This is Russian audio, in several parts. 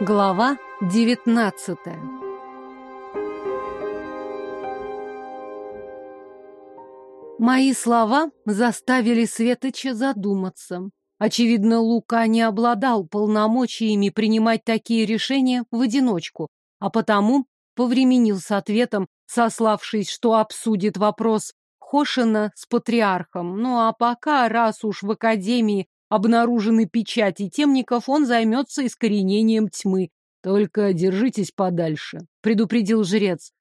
Глава девятнадцатая Мои слова заставили Светоча задуматься. Очевидно, Лука не обладал полномочиями принимать такие решения в одиночку, а потому повременил с ответом, сославшись, что обсудит вопрос Хошина с патриархом. Ну а пока, раз уж в Академии обнаружены печати темников, он займется искоренением тьмы. Только держитесь подальше, предупредил жрец.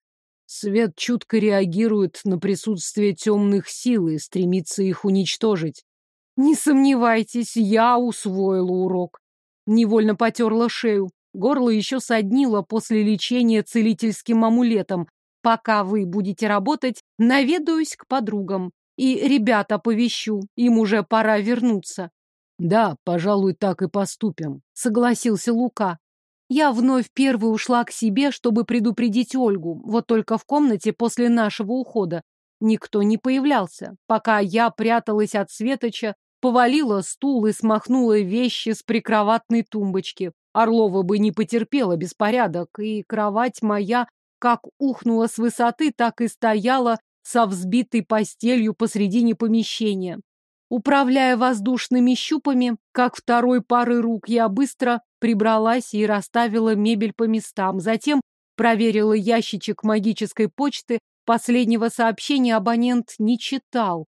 Свет чутко реагирует на присутствие темных сил и стремится их уничтожить. Не сомневайтесь, я усвоила урок. Невольно потерла шею. Горло еще соднило после лечения целительским амулетом. Пока вы будете работать, наведаюсь к подругам. И ребята повещу, им уже пора вернуться. Да, пожалуй, так и поступим, согласился Лука. Я вновь первой ушла к себе, чтобы предупредить Ольгу. Вот только в комнате после нашего ухода никто не появлялся. Пока я пряталась от Светоча, повалила стул и смахнула вещи с прикроватной тумбочки. Орлова бы не потерпела беспорядок, и кровать моя как ухнула с высоты, так и стояла со взбитой постелью посредине помещения. Управляя воздушными щупами, как второй пары рук, я быстро прибралась и расставила мебель по местам. Затем проверила ящичек магической почты. Последнего сообщения абонент не читал.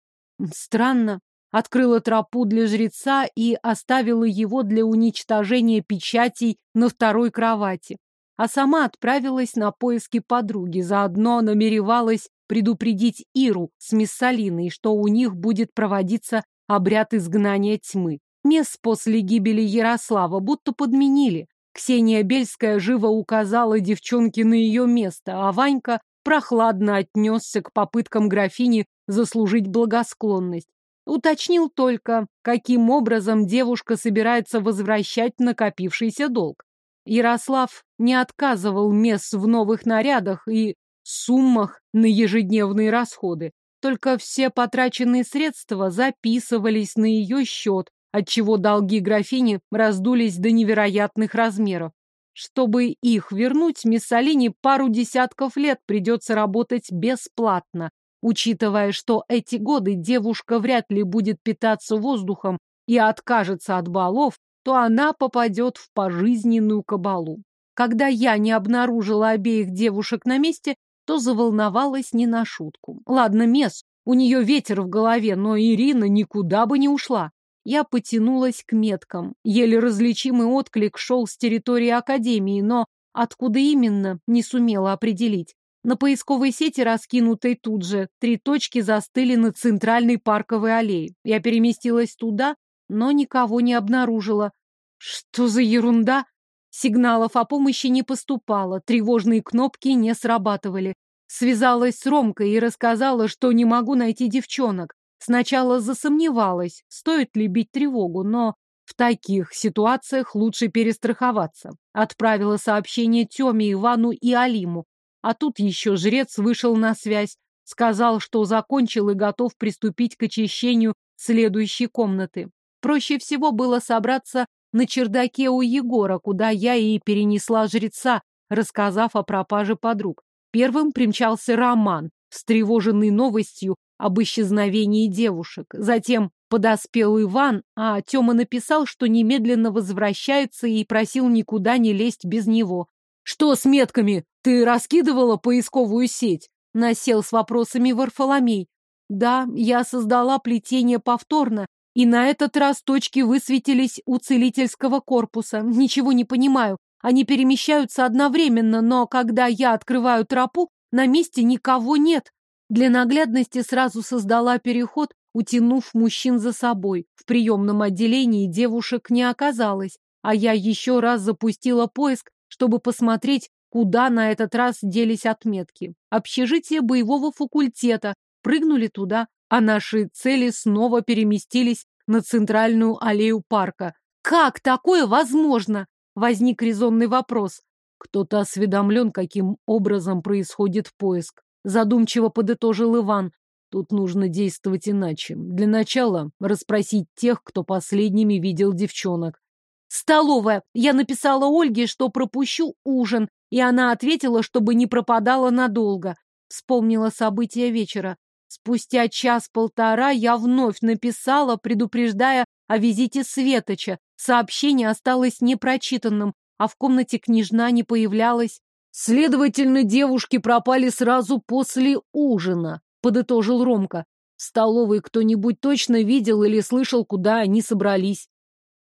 Странно. Открыла тропу для жреца и оставила его для уничтожения печатей на второй кровати. А сама отправилась на поиски подруги. Заодно намеревалась предупредить Иру с мисс Салиной, что у них будет проводиться обряд изгнания тьмы. Мест после гибели Ярослава будто подменили. Ксения Бельская живо указала девчонке на ее место, а Ванька прохладно отнесся к попыткам графини заслужить благосклонность. Уточнил только, каким образом девушка собирается возвращать накопившийся долг. Ярослав не отказывал мест в новых нарядах и суммах на ежедневные расходы. Только все потраченные средства записывались на ее счет, отчего долги графини раздулись до невероятных размеров. Чтобы их вернуть, Миссалине пару десятков лет придется работать бесплатно, учитывая, что эти годы девушка вряд ли будет питаться воздухом и откажется от балов, то она попадет в пожизненную кабалу. Когда я не обнаружила обеих девушек на месте, то заволновалась не на шутку. Ладно, Мес, у нее ветер в голове, но Ирина никуда бы не ушла. Я потянулась к меткам. Еле различимый отклик шел с территории Академии, но откуда именно, не сумела определить. На поисковой сети, раскинутой тут же, три точки застыли на центральной парковой аллее. Я переместилась туда, но никого не обнаружила. Что за ерунда? Сигналов о помощи не поступало, тревожные кнопки не срабатывали. Связалась с Ромкой и рассказала, что не могу найти девчонок. Сначала засомневалась, стоит ли бить тревогу, но в таких ситуациях лучше перестраховаться. Отправила сообщение Тёме, Ивану и Алиму. А тут еще жрец вышел на связь, сказал, что закончил и готов приступить к очищению следующей комнаты. Проще всего было собраться на чердаке у Егора, куда я и перенесла жреца, рассказав о пропаже подруг. Первым примчался Роман, встревоженный новостью об исчезновении девушек. Затем подоспел Иван, а Тёма написал, что немедленно возвращается и просил никуда не лезть без него. «Что с метками? Ты раскидывала поисковую сеть?» Насел с вопросами Варфоломей. «Да, я создала плетение повторно, и на этот раз точки высветились у целительского корпуса. Ничего не понимаю. Они перемещаются одновременно, но когда я открываю тропу, на месте никого нет. Для наглядности сразу создала переход, утянув мужчин за собой. В приемном отделении девушек не оказалось, а я еще раз запустила поиск, чтобы посмотреть, куда на этот раз делись отметки. Общежитие боевого факультета. Прыгнули туда, а наши цели снова переместились на центральную аллею парка. Как такое возможно? Возник резонный вопрос. Кто-то осведомлен, каким образом происходит поиск. Задумчиво подытожил Иван. Тут нужно действовать иначе. Для начала расспросить тех, кто последними видел девчонок. Столовая. Я написала Ольге, что пропущу ужин, и она ответила, чтобы не пропадала надолго. Вспомнила события вечера. Спустя час-полтора я вновь написала, предупреждая о визите Светоча. Сообщение осталось непрочитанным, а в комнате княжна не появлялась. Следовательно, девушки пропали сразу после ужина, подытожил Ромка. В столовой кто-нибудь точно видел или слышал, куда они собрались.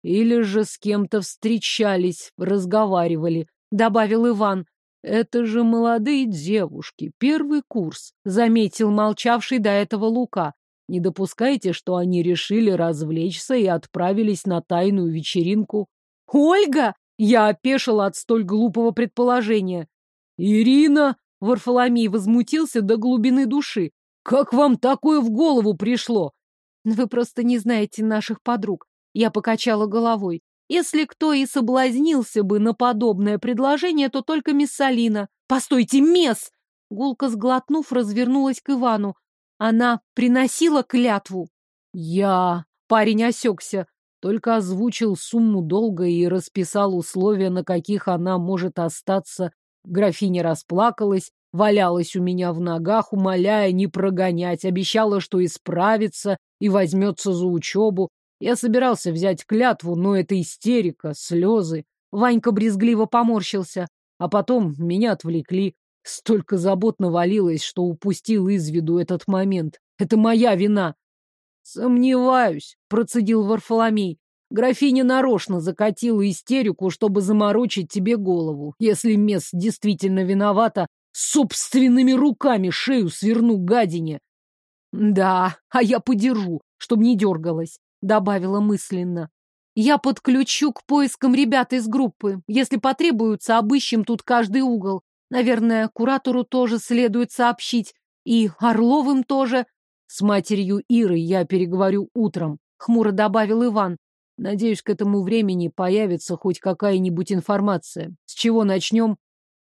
Или же с кем-то встречались, разговаривали, добавил Иван. Это же молодые девушки, первый курс, заметил молчавший до этого Лука. Не допускайте, что они решили развлечься и отправились на тайную вечеринку. Ольга! Я опешила от столь глупого предположения. Ирина! Варфоломей возмутился до глубины души. Как вам такое в голову пришло? Вы просто не знаете наших подруг. Я покачала головой. Если кто и соблазнился бы на подобное предложение, то только мисс Алина. Постойте, месс! Гулка, сглотнув, развернулась к Ивану. Она приносила клятву. Я... Парень осекся, только озвучил сумму долга и расписал условия, на каких она может остаться. Графиня расплакалась, валялась у меня в ногах, умоляя не прогонять, обещала, что исправится и возьмется за учебу. Я собирался взять клятву, но это истерика, слезы. Ванька брезгливо поморщился, а потом меня отвлекли. Столько забот навалилось, что упустил из виду этот момент. Это моя вина. Сомневаюсь, процедил Варфоломей. Графиня нарочно закатила истерику, чтобы заморочить тебе голову. Если Мес действительно виновата, собственными руками шею сверну гадине. Да, а я подержу, чтобы не дергалась добавила мысленно. Я подключу к поискам ребят из группы. Если потребуется, обыщем тут каждый угол. Наверное, куратору тоже следует сообщить. И Орловым тоже. С матерью Иры я переговорю утром, хмуро добавил Иван. Надеюсь, к этому времени появится хоть какая-нибудь информация. С чего начнем?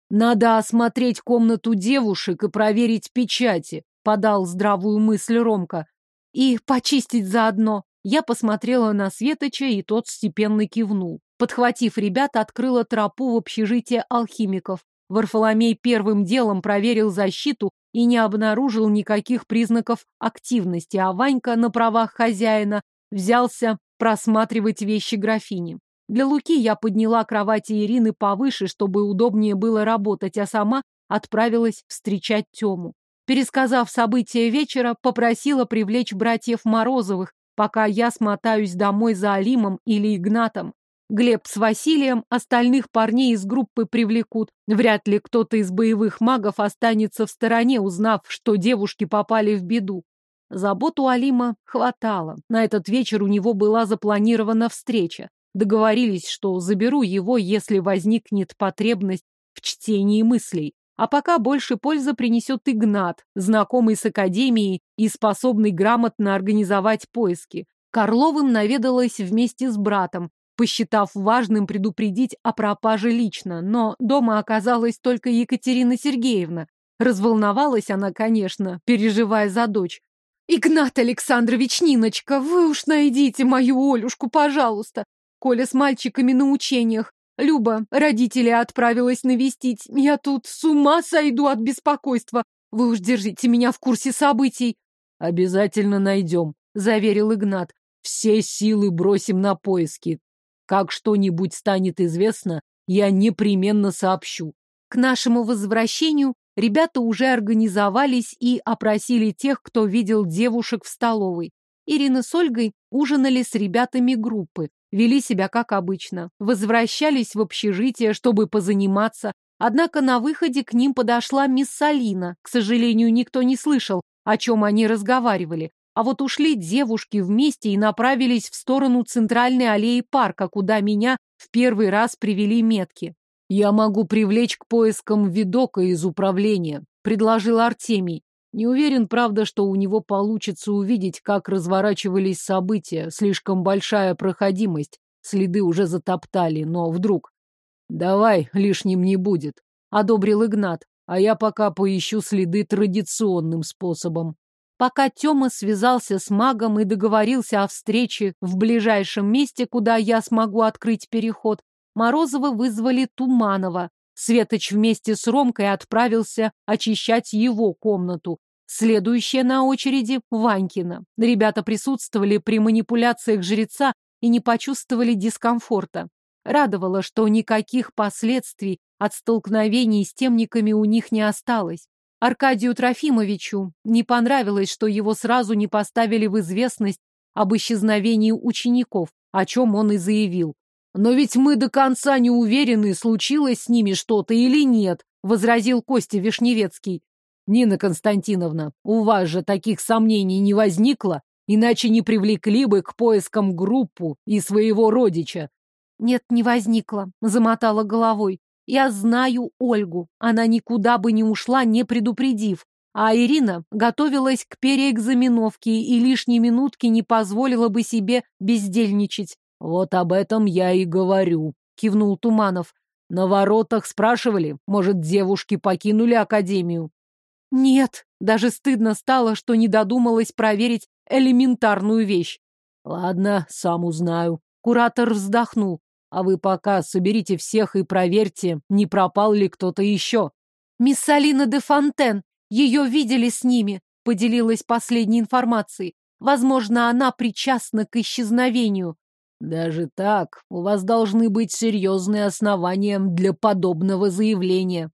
Надо осмотреть комнату девушек и проверить печати, подал здравую мысль Ромка. И почистить заодно. Я посмотрела на Светоча, и тот степенно кивнул. Подхватив ребят, открыла тропу в общежитие алхимиков. Варфоломей первым делом проверил защиту и не обнаружил никаких признаков активности, а Ванька на правах хозяина взялся просматривать вещи графини. Для Луки я подняла кровати Ирины повыше, чтобы удобнее было работать, а сама отправилась встречать Тему. Пересказав события вечера, попросила привлечь братьев Морозовых, пока я смотаюсь домой за Алимом или Игнатом. Глеб с Василием остальных парней из группы привлекут. Вряд ли кто-то из боевых магов останется в стороне, узнав, что девушки попали в беду. Заботу Алима хватало. На этот вечер у него была запланирована встреча. Договорились, что заберу его, если возникнет потребность в чтении мыслей. А пока больше пользы принесет Игнат, знакомый с Академией и способный грамотно организовать поиски. Карловым наведалась вместе с братом, посчитав важным предупредить о пропаже лично, но дома оказалась только Екатерина Сергеевна. Разволновалась она, конечно, переживая за дочь. «Игнат Александрович, Ниночка, вы уж найдите мою Олюшку, пожалуйста. Коля с мальчиками на учениях. Люба, родители отправилась навестить. Я тут с ума сойду от беспокойства. Вы уж держите меня в курсе событий. Обязательно найдем, заверил Игнат. Все силы бросим на поиски. Как что-нибудь станет известно, я непременно сообщу. К нашему возвращению ребята уже организовались и опросили тех, кто видел девушек в столовой. Ирина с Ольгой ужинали с ребятами группы вели себя как обычно, возвращались в общежитие, чтобы позаниматься, однако на выходе к ним подошла мисс Салина. К сожалению, никто не слышал, о чем они разговаривали. А вот ушли девушки вместе и направились в сторону центральной аллеи парка, куда меня в первый раз привели метки. «Я могу привлечь к поискам видока из управления», — предложил Артемий. Не уверен, правда, что у него получится увидеть, как разворачивались события. Слишком большая проходимость. Следы уже затоптали, но вдруг... Давай, лишним не будет. Одобрил Игнат. А я пока поищу следы традиционным способом. Пока Тёма связался с магом и договорился о встрече в ближайшем месте, куда я смогу открыть переход, Морозова вызвали Туманова. Светоч вместе с Ромкой отправился очищать его комнату. Следующая на очереди — Ванькина. Ребята присутствовали при манипуляциях жреца и не почувствовали дискомфорта. Радовало, что никаких последствий от столкновений с темниками у них не осталось. Аркадию Трофимовичу не понравилось, что его сразу не поставили в известность об исчезновении учеников, о чем он и заявил. «Но ведь мы до конца не уверены, случилось с ними что-то или нет», возразил Костя Вишневецкий. «Нина Константиновна, у вас же таких сомнений не возникло, иначе не привлекли бы к поискам группу и своего родича». «Нет, не возникло», — замотала головой. Я знаю Ольгу. Она никуда бы не ушла, не предупредив. А Ирина готовилась к переэкзаменовке и лишней минутки не позволила бы себе бездельничать. Вот об этом я и говорю, кивнул Туманов. На воротах спрашивали, может, девушки покинули академию? Нет, даже стыдно стало, что не додумалась проверить элементарную вещь. Ладно, сам узнаю. Куратор вздохнул. А вы пока соберите всех и проверьте, не пропал ли кто-то еще. Мисс Алина де Фонтен, ее видели с ними, поделилась последней информацией. Возможно, она причастна к исчезновению. Даже так, у вас должны быть серьезные основания для подобного заявления.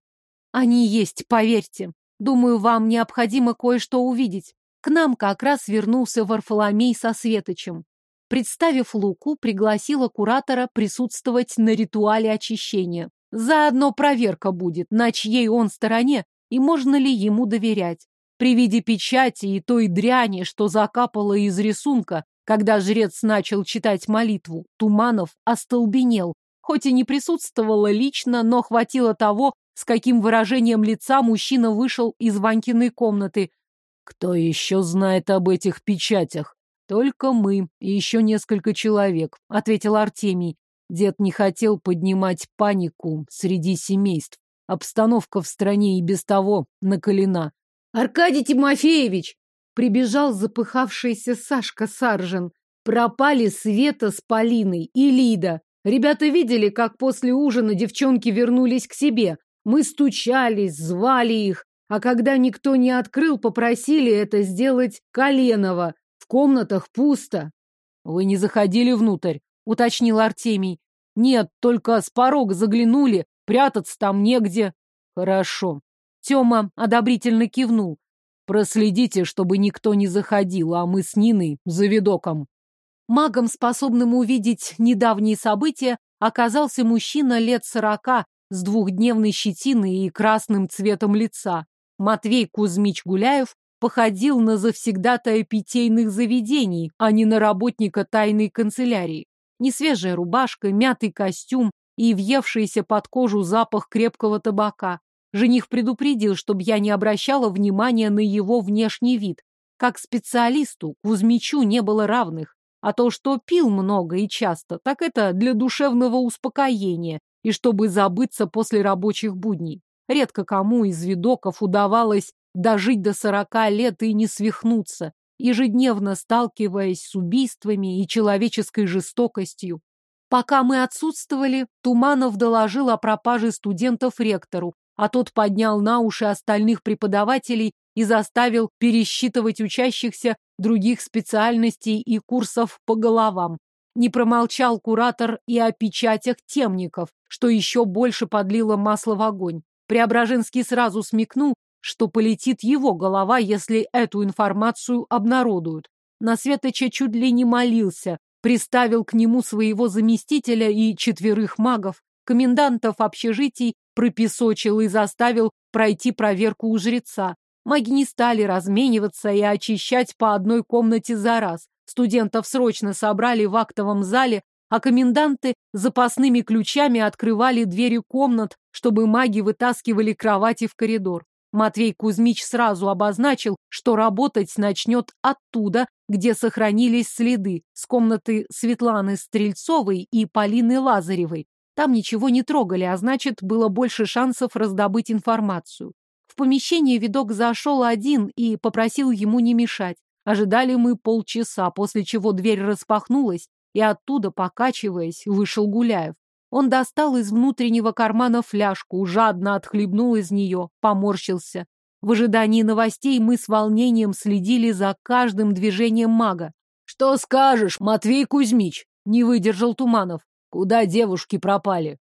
Они есть, поверьте. Думаю, вам необходимо кое-что увидеть. К нам как раз вернулся Варфоломей со Светочем. Представив Луку, пригласила куратора присутствовать на ритуале очищения. Заодно проверка будет, на чьей он стороне и можно ли ему доверять. При виде печати и той дряни, что закапало из рисунка, когда жрец начал читать молитву, Туманов остолбенел. Хоть и не присутствовала лично, но хватило того, с каким выражением лица мужчина вышел из Ванькиной комнаты. «Кто еще знает об этих печатях?» Только мы и еще несколько человек, ответил Артемий. Дед не хотел поднимать панику среди семейств. Обстановка в стране и без того накалена. Аркадий Тимофеевич! Прибежал запыхавшийся Сашка Саржин. Пропали Света с Полиной и Лида. Ребята видели, как после ужина девчонки вернулись к себе. Мы стучались, звали их, а когда никто не открыл, попросили это сделать Коленова. В комнатах пусто. Вы не заходили внутрь, уточнил Артемий. Нет, только с порога заглянули, прятаться там негде. Хорошо. Тёма одобрительно кивнул. Проследите, чтобы никто не заходил, а мы с Ниной за видоком. Магом, способным увидеть недавние события, оказался мужчина лет сорока с двухдневной щетиной и красным цветом лица. Матвей Кузьмич Гуляев походил на завсегдатая питейных заведений, а не на работника тайной канцелярии. Несвежая рубашка, мятый костюм и въевшийся под кожу запах крепкого табака. Жених предупредил, чтобы я не обращала внимания на его внешний вид. Как специалисту Кузьмичу не было равных. А то, что пил много и часто, так это для душевного успокоения и чтобы забыться после рабочих будней. Редко кому из видоков удавалось дожить до сорока лет и не свихнуться, ежедневно сталкиваясь с убийствами и человеческой жестокостью. Пока мы отсутствовали, Туманов доложил о пропаже студентов ректору, а тот поднял на уши остальных преподавателей и заставил пересчитывать учащихся других специальностей и курсов по головам. Не промолчал куратор и о печатях темников, что еще больше подлило масло в огонь. Преображенский сразу смекнул, что полетит его голова, если эту информацию обнародуют. На Светоча чуть ли не молился, приставил к нему своего заместителя и четверых магов, комендантов общежитий пропесочил и заставил пройти проверку у жреца. Маги не стали размениваться и очищать по одной комнате за раз. Студентов срочно собрали в актовом зале, а коменданты запасными ключами открывали двери комнат, чтобы маги вытаскивали кровати в коридор. Матвей Кузьмич сразу обозначил, что работать начнет оттуда, где сохранились следы, с комнаты Светланы Стрельцовой и Полины Лазаревой. Там ничего не трогали, а значит, было больше шансов раздобыть информацию. В помещение видок зашел один и попросил ему не мешать. Ожидали мы полчаса, после чего дверь распахнулась, и оттуда, покачиваясь, вышел Гуляев. Он достал из внутреннего кармана фляжку, жадно отхлебнул из нее, поморщился. В ожидании новостей мы с волнением следили за каждым движением мага. «Что скажешь, Матвей Кузьмич?» — не выдержал Туманов. «Куда девушки пропали?»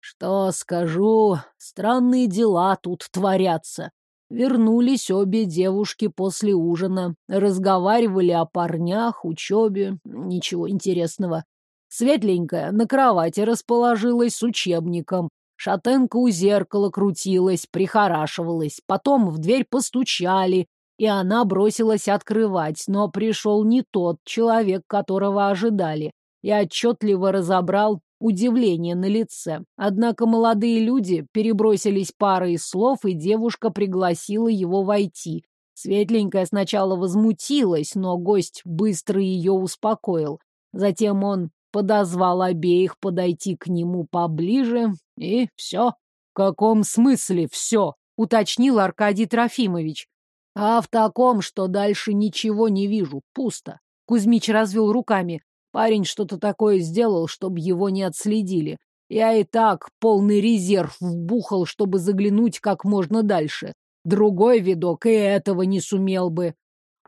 «Что скажу, странные дела тут творятся. Вернулись обе девушки после ужина, разговаривали о парнях, учебе, ничего интересного. Светленькая на кровати расположилась с учебником, шатенка у зеркала крутилась, прихорашивалась, потом в дверь постучали, и она бросилась открывать, но пришел не тот человек, которого ожидали. и отчетливо разобрал удивление на лице. Однако молодые люди перебросились парой слов, и девушка пригласила его войти. Светленькая сначала возмутилась, но гость быстро ее успокоил. Затем он подозвал обеих подойти к нему поближе, и все. — В каком смысле все? — уточнил Аркадий Трофимович. — А в таком, что дальше ничего не вижу, пусто. Кузьмич развел руками. Парень что-то такое сделал, чтобы его не отследили. Я и так полный резерв вбухал, чтобы заглянуть как можно дальше. Другой видок и этого не сумел бы.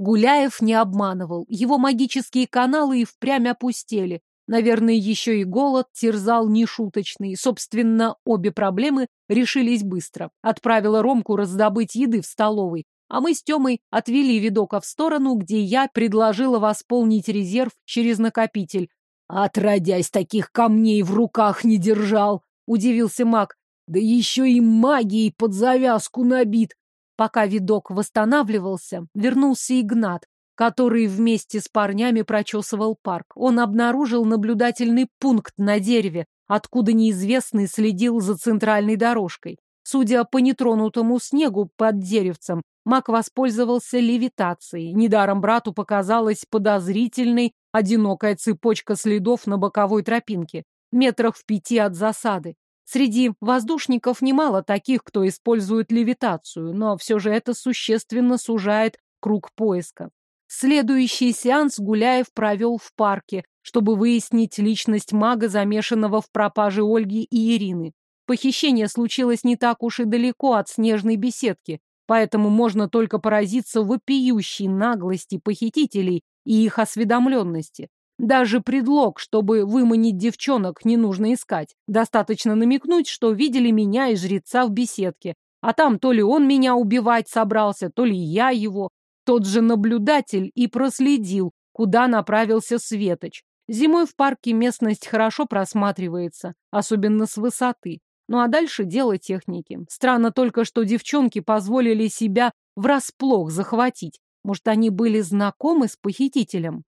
Гуляев не обманывал. Его магические каналы и впрямь опустели. Наверное, еще и голод терзал нешуточный. Собственно, обе проблемы решились быстро. Отправила Ромку раздобыть еды в столовой. А мы с Тёмой отвели видока в сторону, где я предложила восполнить резерв через накопитель. «Отродясь, таких камней в руках не держал!» — удивился маг. «Да еще и магией под завязку набит!» Пока видок восстанавливался, вернулся Игнат, который вместе с парнями прочесывал парк. Он обнаружил наблюдательный пункт на дереве, откуда неизвестный следил за центральной дорожкой. Судя по нетронутому снегу под деревцем, Мак воспользовался левитацией. Недаром брату показалась подозрительной одинокая цепочка следов на боковой тропинке, метрах в пяти от засады. Среди воздушников немало таких, кто использует левитацию, но все же это существенно сужает круг поиска. Следующий сеанс Гуляев провел в парке, чтобы выяснить личность мага, замешанного в пропаже Ольги и Ирины. Похищение случилось не так уж и далеко от снежной беседки, Поэтому можно только поразиться вопиющей наглости похитителей и их осведомленности. Даже предлог, чтобы выманить девчонок, не нужно искать. Достаточно намекнуть, что видели меня и жреца в беседке. А там то ли он меня убивать собрался, то ли я его. Тот же наблюдатель и проследил, куда направился Светоч. Зимой в парке местность хорошо просматривается, особенно с высоты. Ну а дальше дело техники. Странно только, что девчонки позволили себя врасплох захватить. Может, они были знакомы с похитителем?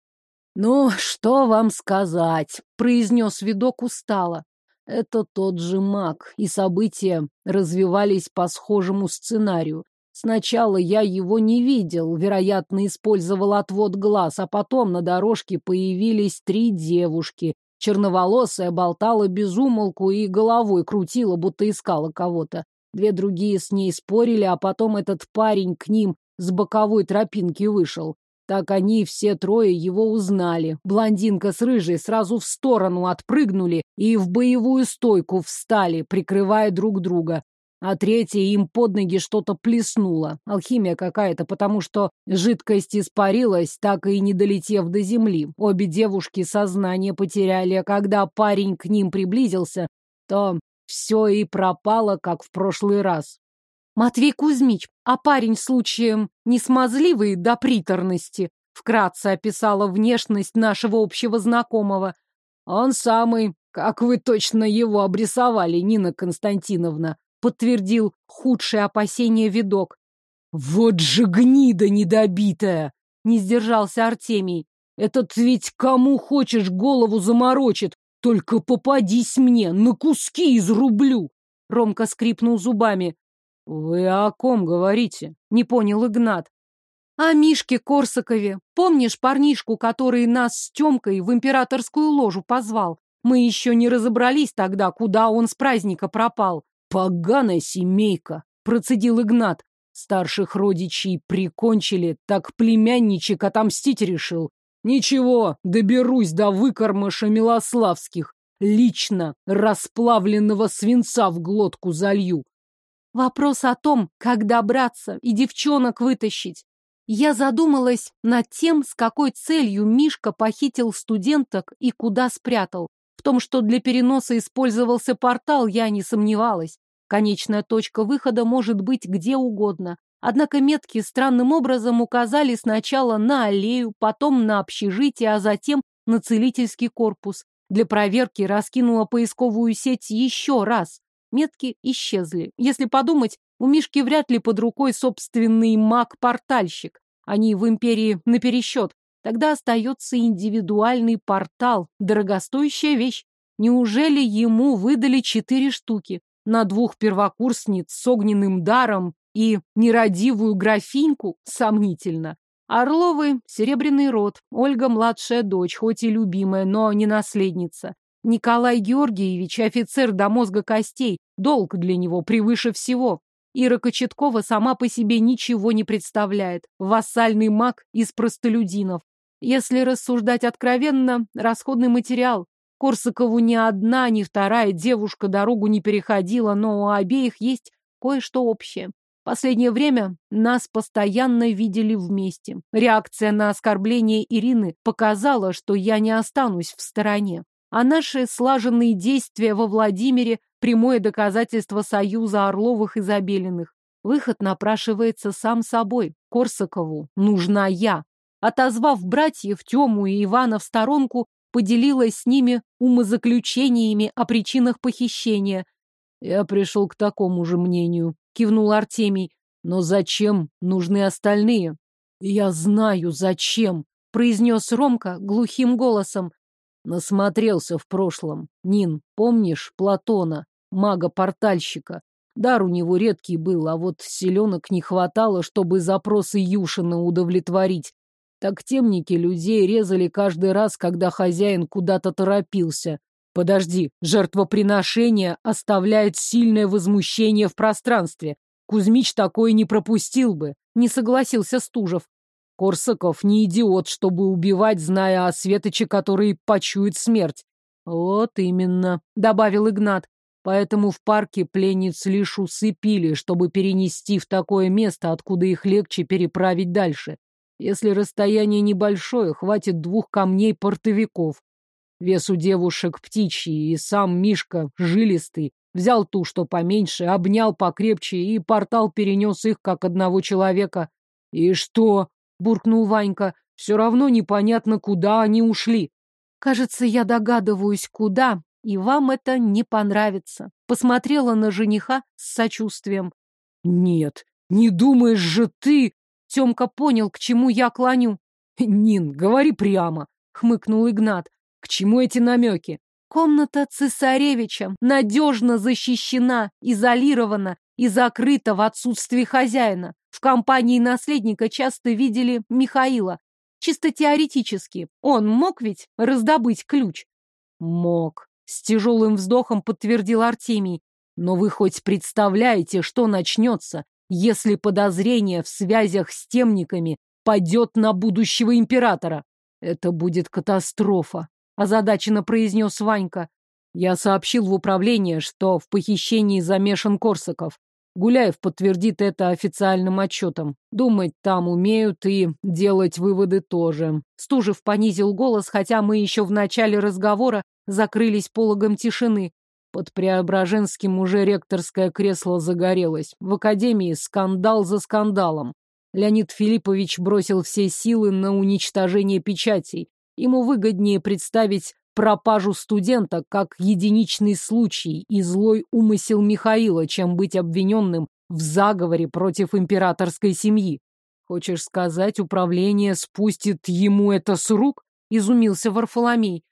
«Ну, что вам сказать?» — произнес видок устало. Это тот же маг, и события развивались по схожему сценарию. Сначала я его не видел, вероятно, использовал отвод глаз, а потом на дорожке появились три девушки, Черноволосая болтала без умолку и головой крутила, будто искала кого-то. Две другие с ней спорили, а потом этот парень к ним с боковой тропинки вышел. Так они все трое его узнали. Блондинка с рыжей сразу в сторону отпрыгнули и в боевую стойку встали, прикрывая друг друга а третья им под ноги что-то плеснуло. Алхимия какая-то, потому что жидкость испарилась, так и не долетев до земли. Обе девушки сознание потеряли, а когда парень к ним приблизился, то все и пропало, как в прошлый раз. Матвей Кузьмич, а парень случаем не смазливый до приторности? Вкратце описала внешность нашего общего знакомого. Он самый, как вы точно его обрисовали, Нина Константиновна подтвердил худшее опасение видок. Вот же гнида недобитая! Не сдержался Артемий. Этот ведь кому хочешь голову заморочит. Только попадись мне, на куски изрублю. Ромка скрипнул зубами. Вы о ком говорите? Не понял Игнат. О Мишке Корсакове. Помнишь парнишку, который нас с Тёмкой в императорскую ложу позвал? Мы еще не разобрались тогда, куда он с праздника пропал. «Поганая семейка!» — процедил Игнат. Старших родичей прикончили, так племянничек отомстить решил. Ничего, доберусь до выкормыша Милославских. Лично расплавленного свинца в глотку залью. Вопрос о том, как добраться и девчонок вытащить. Я задумалась над тем, с какой целью Мишка похитил студенток и куда спрятал. В том, что для переноса использовался портал, я не сомневалась. Конечная точка выхода может быть где угодно. Однако метки странным образом указали сначала на аллею, потом на общежитие, а затем на целительский корпус. Для проверки раскинула поисковую сеть еще раз. Метки исчезли. Если подумать, у Мишки вряд ли под рукой собственный маг-портальщик. Они в империи напересчет. Тогда остается индивидуальный портал. Дорогостоящая вещь. Неужели ему выдали четыре штуки? На двух первокурсниц с огненным даром и нерадивую графиньку? Сомнительно. Орловы — серебряный род. Ольга — младшая дочь, хоть и любимая, но не наследница. Николай Георгиевич — офицер до мозга костей. Долг для него превыше всего. Ира Кочеткова сама по себе ничего не представляет. Вассальный маг из простолюдинов. Если рассуждать откровенно, расходный материал. Корсакову ни одна, ни вторая девушка дорогу не переходила, но у обеих есть кое-что общее. Последнее время нас постоянно видели вместе. Реакция на оскорбление Ирины показала, что я не останусь в стороне. А наши слаженные действия во Владимире – прямое доказательство союза Орловых и Забелиных. Выход напрашивается сам собой. Корсакову нужна я. Отозвав братьев Тему и Ивана в сторонку, поделилась с ними умозаключениями о причинах похищения. Я пришел к такому же мнению, кивнул Артемий. Но зачем нужны остальные? Я знаю, зачем, произнес Ромка глухим голосом. Насмотрелся в прошлом. Нин, помнишь Платона, мага-портальщика? Дар у него редкий был, а вот селенок не хватало, чтобы запросы Юшина удовлетворить. Так темники людей резали каждый раз, когда хозяин куда-то торопился. Подожди, жертвоприношение оставляет сильное возмущение в пространстве. Кузьмич такое не пропустил бы, не согласился Стужев. Корсаков не идиот, чтобы убивать, зная о Светоче, который почует смерть. Вот именно, добавил Игнат. Поэтому в парке пленниц лишь усыпили, чтобы перенести в такое место, откуда их легче переправить дальше. Если расстояние небольшое, хватит двух камней-портовиков. Вес у девушек птичий, и сам Мишка, жилистый, взял ту, что поменьше, обнял покрепче, и портал перенес их, как одного человека. И что? — буркнул Ванька. «Все равно непонятно, куда они ушли». «Кажется, я догадываюсь, куда, и вам это не понравится». Посмотрела на жениха с сочувствием. «Нет, не думаешь же ты...» Темка понял, к чему я клоню. «Нин, говори прямо», — хмыкнул Игнат. «К чему эти намеки?» Комната цесаревича надежно защищена, изолирована и закрыта в отсутствии хозяина. В компании наследника часто видели Михаила. Чисто теоретически. Он мог ведь раздобыть ключ? Мог. С тяжелым вздохом подтвердил Артемий. Но вы хоть представляете, что начнется, если подозрение в связях с темниками падет на будущего императора? Это будет катастрофа, озадаченно произнес Ванька. Я сообщил в управление, что в похищении замешан Корсаков. Гуляев подтвердит это официальным отчетом. Думать там умеют и делать выводы тоже. Стужев понизил голос, хотя мы еще в начале разговора закрылись пологом тишины. Под Преображенским уже ректорское кресло загорелось. В академии скандал за скандалом. Леонид Филиппович бросил все силы на уничтожение печатей. Ему выгоднее представить пропажу студента как единичный случай и злой умысел Михаила, чем быть обвиненным в заговоре против императорской семьи. Хочешь сказать, управление спустит ему это с рук? Изумился Варфоломей.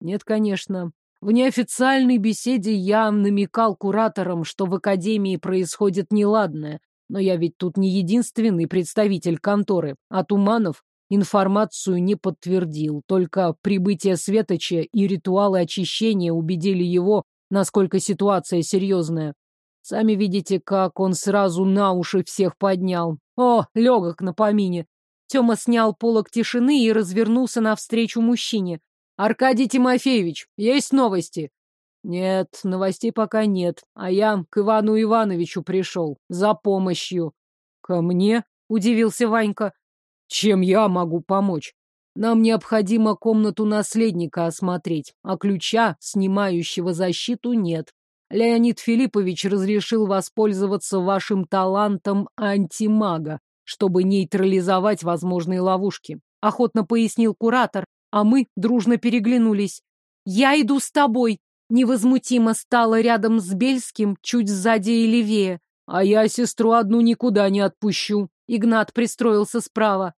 Нет, конечно. В неофициальной беседе я намекал кураторам, что в академии происходит неладное. Но я ведь тут не единственный представитель конторы. А Туманов информацию не подтвердил, только прибытие Светоча и ритуалы очищения убедили его, насколько ситуация серьезная. Сами видите, как он сразу на уши всех поднял. О, легок на помине. Тёма снял полог тишины и развернулся навстречу мужчине. «Аркадий Тимофеевич, есть новости?» «Нет, новостей пока нет, а я к Ивану Ивановичу пришел. За помощью». «Ко мне?» — удивился Ванька. «Чем я могу помочь?» «Нам необходимо комнату наследника осмотреть, а ключа, снимающего защиту, нет. Леонид Филиппович разрешил воспользоваться вашим талантом антимага, чтобы нейтрализовать возможные ловушки. Охотно пояснил куратор, а мы дружно переглянулись. «Я иду с тобой!» Невозмутимо стала рядом с Бельским, чуть сзади и левее. «А я сестру одну никуда не отпущу!» Игнат пристроился справа.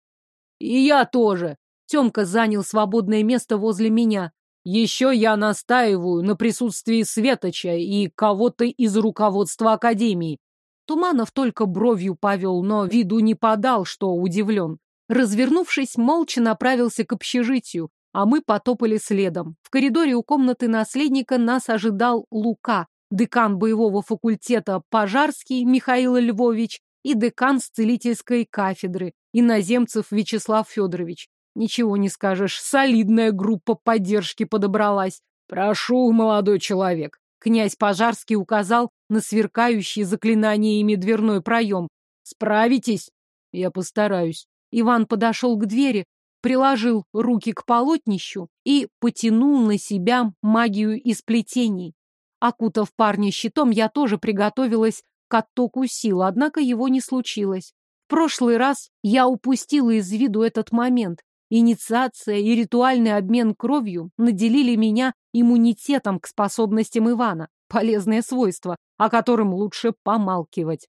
«И я тоже!» Темка занял свободное место возле меня. Еще я настаиваю на присутствии Светоча и кого-то из руководства Академии. Туманов только бровью повел, но виду не подал, что удивлен. Развернувшись, молча направился к общежитию, а мы потопали следом. В коридоре у комнаты наследника нас ожидал Лука, декан боевого факультета Пожарский Михаил Львович и декан целительской кафедры иноземцев Вячеслав Федорович. Ничего не скажешь, солидная группа поддержки подобралась. Прошу, молодой человек. Князь Пожарский указал на сверкающий заклинаниями дверной проем. Справитесь? Я постараюсь. Иван подошел к двери, приложил руки к полотнищу и потянул на себя магию из плетений. Окутав парня щитом, я тоже приготовилась к оттоку сил, однако его не случилось. Прошлый раз я упустила из виду этот момент. Инициация и ритуальный обмен кровью наделили меня иммунитетом к способностям Ивана. Полезное свойство, о котором лучше помалкивать.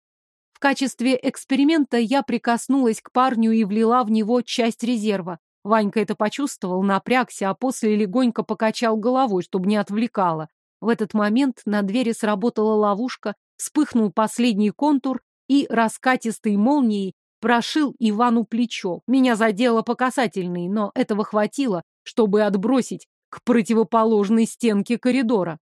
В качестве эксперимента я прикоснулась к парню и влила в него часть резерва. Ванька это почувствовал, напрягся, а после легонько покачал головой, чтобы не отвлекало. В этот момент на двери сработала ловушка, вспыхнул последний контур, и раскатистой молнией прошил Ивану плечо. Меня задело по касательной, но этого хватило, чтобы отбросить к противоположной стенке коридора.